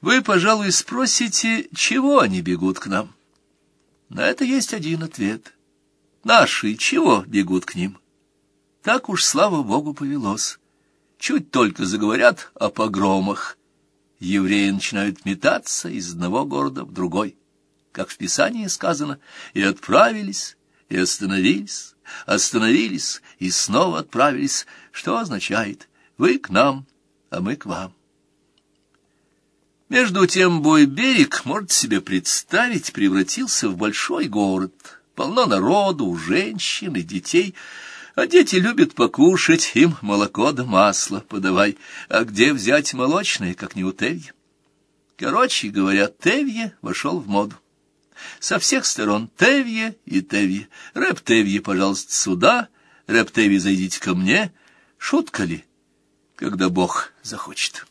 Вы, пожалуй, спросите, чего они бегут к нам? На это есть один ответ. Наши чего бегут к ним? Так уж, слава богу, повелось. Чуть только заговорят о погромах, евреи начинают метаться из одного города в другой, как в Писании сказано, и отправились, и остановились, остановились и снова отправились, что означает «вы к нам, а мы к вам». Между тем Бой-берег, можете себе представить, превратился в большой город. Полно народу, женщин и детей, а дети любят покушать, им молоко да масло подавай. А где взять молочное, как не у Тевья? Короче говоря, Тевье вошел в моду. Со всех сторон Тевье и Тевье. Рэп Тевье, пожалуйста, сюда, Рэп Тевье, зайдите ко мне. Шутка ли, когда Бог захочет?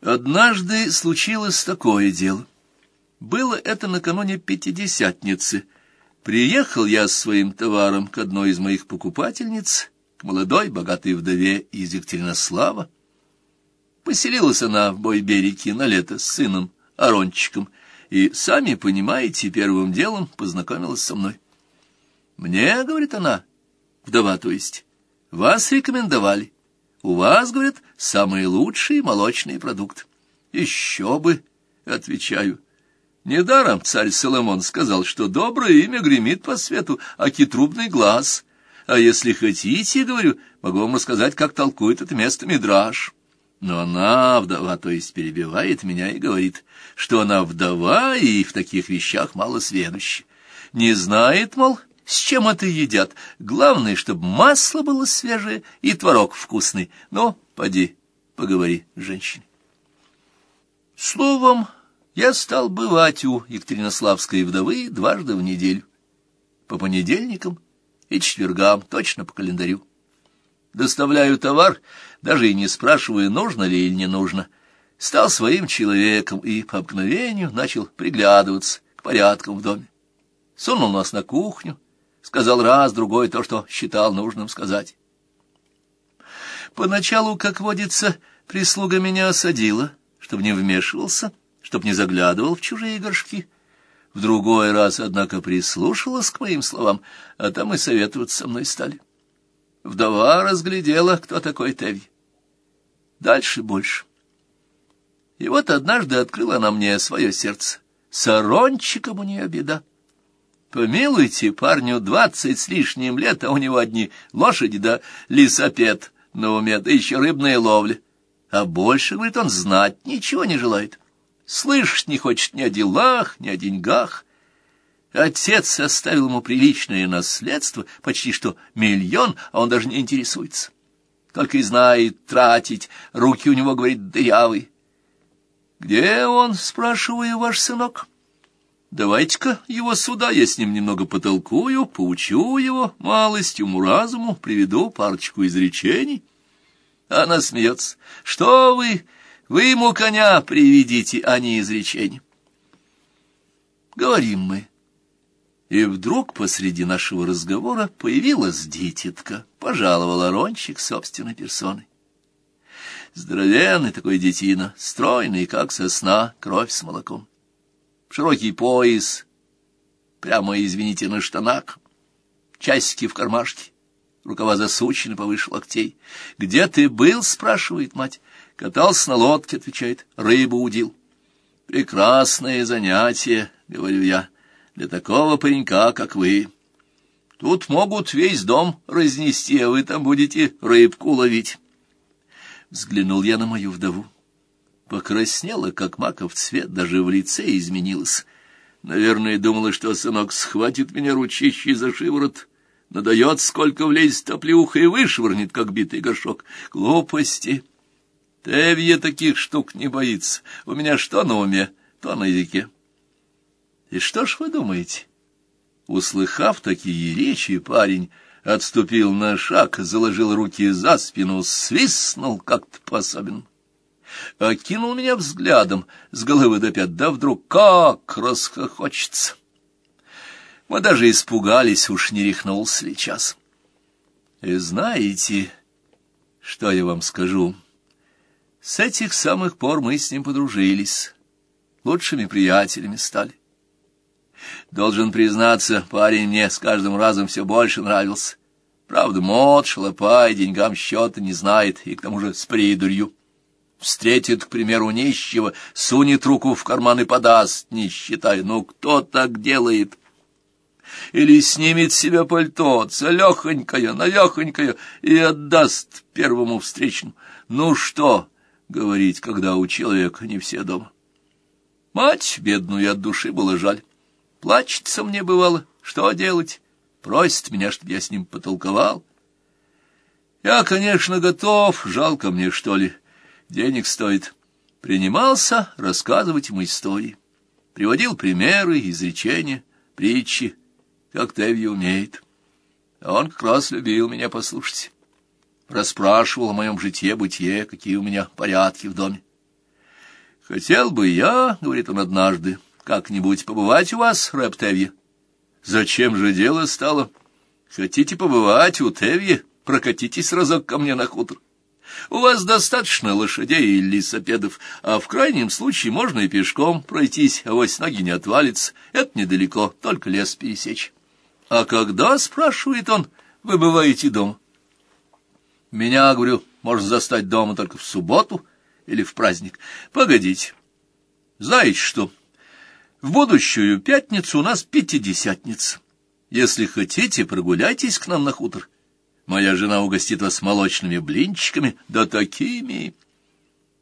Однажды случилось такое дело. Было это накануне Пятидесятницы. Приехал я с своим товаром к одной из моих покупательниц, к молодой богатой вдове из Екатеринослава. Поселилась она в Бойберике на лето с сыном Арончиком, и, сами понимаете, первым делом познакомилась со мной. «Мне, — говорит она, — вдова, то есть, — вас рекомендовали». У вас, говорят, самые лучшие молочные продукты. Еще бы, отвечаю. Недаром царь Соломон сказал, что доброе имя гремит по свету, а китрубный глаз. А если хотите, говорю, могу вам рассказать, как толкует это место Мидраш. Но она, вдова, то есть перебивает меня и говорит, что она вдова и в таких вещах мало сведуща. Не знает, мол, с чем это едят? Главное, чтобы масло было свежее и творог вкусный. Но поди, поговори с женщиной. Словом, я стал бывать у Екатеринославской вдовы дважды в неделю. По понедельникам и четвергам, точно по календарю. Доставляю товар, даже и не спрашивая, нужно ли или не нужно. Стал своим человеком и по обыкновению начал приглядываться к порядкам в доме. Сунул нас на кухню, сказал раз, другой то, что считал нужным сказать. Поначалу, как водится, прислуга меня осадила, чтобы не вмешивался, чтобы не заглядывал в чужие горшки. В другой раз, однако, прислушалась к моим словам, а там и советоваться со мной стали. Вдова разглядела, кто такой Теви. Дальше больше. И вот однажды открыла она мне свое сердце. С у нее беда. Помилуйте, парню двадцать с лишним лет, а у него одни лошади да лисопед на уме, да еще рыбная ловля. А больше, говорит, он знать ничего не желает. Слышать не хочет ни о делах, ни о деньгах. Отец оставил ему приличное наследство, почти что миллион, а он даже не интересуется. Только и знает тратить, руки у него, говорит, дырявые. «Где он?» — спрашиваю, ваш сынок. Давайте-ка его сюда, я с ним немного потолкую, поучу его малость уму-разуму, приведу парочку изречений. Она смеется. Что вы? Вы ему коня приведите, а не изречения. Говорим мы. И вдруг посреди нашего разговора появилась дитятка, пожаловала Рончик собственной персоной. Здоровенный такой детина, стройный, как сосна, кровь с молоком широкий пояс, прямо, извините, на штанах, часики в кармашке, рукава засучены повыше локтей. «Где ты был?» — спрашивает мать. «Катался на лодке», — отвечает, — «рыбу удил». «Прекрасное занятие», — говорю я, — «для такого паренька, как вы. Тут могут весь дом разнести, а вы там будете рыбку ловить». Взглянул я на мою вдову покраснела, как маков цвет, даже в лице изменилась. Наверное, думала, что сынок схватит меня ручищей за шиворот, надает, сколько влезет топлюха и вышвырнет, как битый горшок. Глупости! Тевье таких штук не боится. У меня что на уме, то на языке. И что ж вы думаете? Услыхав такие речи, парень отступил на шаг, заложил руки за спину, свистнул как-то по-особенному окинул меня взглядом с головы до пят, да вдруг как расхохочется. Мы даже испугались, уж не рехнулся ли час. И знаете, что я вам скажу? С этих самых пор мы с ним подружились, лучшими приятелями стали. Должен признаться, парень мне с каждым разом все больше нравился. Правда, мод, шалопай, деньгам счета не знает, и к тому же с придурью. Встретит, к примеру, нищего, сунет руку в карман и подаст, не считая. Ну, кто так делает? Или снимет себе пальто, целехонькое, навехонькое, и отдаст первому встречному. Ну что говорить, когда у человека не все дома? Мать бедную от души было жаль. Плачется мне бывало, что делать? Просит меня, чтобы я с ним потолковал. Я, конечно, готов, жалко мне, что ли, денег стоит. Принимался рассказывать ему истории. Приводил примеры, изречения, притчи, как Теви умеет. А он как раз любил меня послушать. Расспрашивал о моем житье-бытие, какие у меня порядки в доме. «Хотел бы я, — говорит он однажды, — как-нибудь побывать у вас, рэп Тевье? Зачем же дело стало? Хотите побывать у Тевье? Прокатитесь разок ко мне на хутор. У вас достаточно лошадей и лисопедов, а в крайнем случае можно и пешком пройтись, а вось ноги не отвалится. Это недалеко, только лес пересечь. А когда, спрашивает он, вы бываете дома? Меня, говорю, можно застать дома только в субботу или в праздник. Погодите. Знаете что? В будущую пятницу у нас пятидесятница. Если хотите, прогуляйтесь к нам на хутор. Моя жена угостит вас молочными блинчиками, да такими.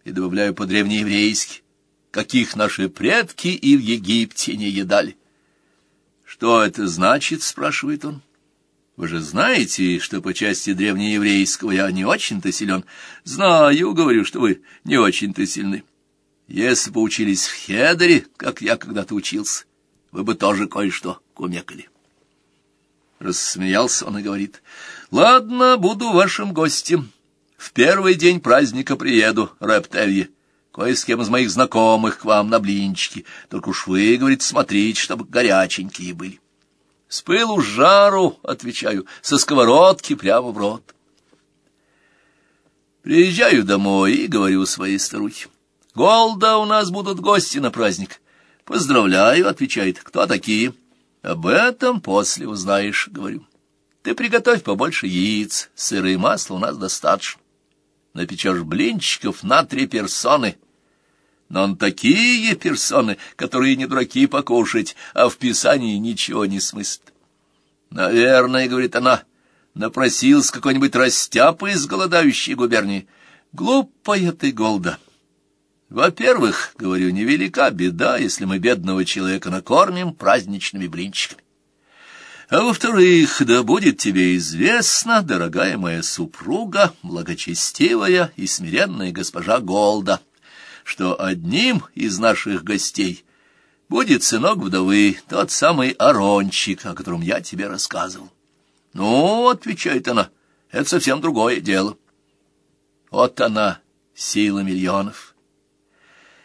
И добавляю по-древнееврейски, каких наши предки и в Египте не едали. Что это значит, спрашивает он. Вы же знаете, что по части древнееврейского я не очень-то силен. Знаю, говорю, что вы не очень-то сильны. Если бы учились в Хедере, как я когда-то учился, вы бы тоже кое-что кумекали. Рассмеялся он и говорит, «Ладно, буду вашим гостем. В первый день праздника приеду, Рэптелье. Кое с кем из моих знакомых к вам на блинчики. Только уж вы, — говорит, — смотрите, чтобы горяченькие были». «С пылу жару», — отвечаю, — «со сковородки прямо в рот». Приезжаю домой и говорю своей старухе. Голда, у нас будут гости на праздник. Поздравляю, отвечает. Кто такие? Об этом после узнаешь, говорю. Ты приготовь побольше яиц, сыра и масла у нас достаточно. Напечешь блинчиков на три персоны. Но он такие персоны, которые не дураки покушать, а в Писании ничего не смыслят. Наверное, говорит она, напросился какой-нибудь растяпа из голодающей губернии. Глупая ты, Голда. Во-первых, говорю, невелика беда, если мы бедного человека накормим праздничными блинчиками. А во-вторых, да будет тебе известно, дорогая моя супруга, благочестивая и смиренная госпожа Голда, что одним из наших гостей будет сынок вдовы, тот самый Арончик, о котором я тебе рассказывал. Ну, отвечает она, это совсем другое дело. Вот она, сила миллионов.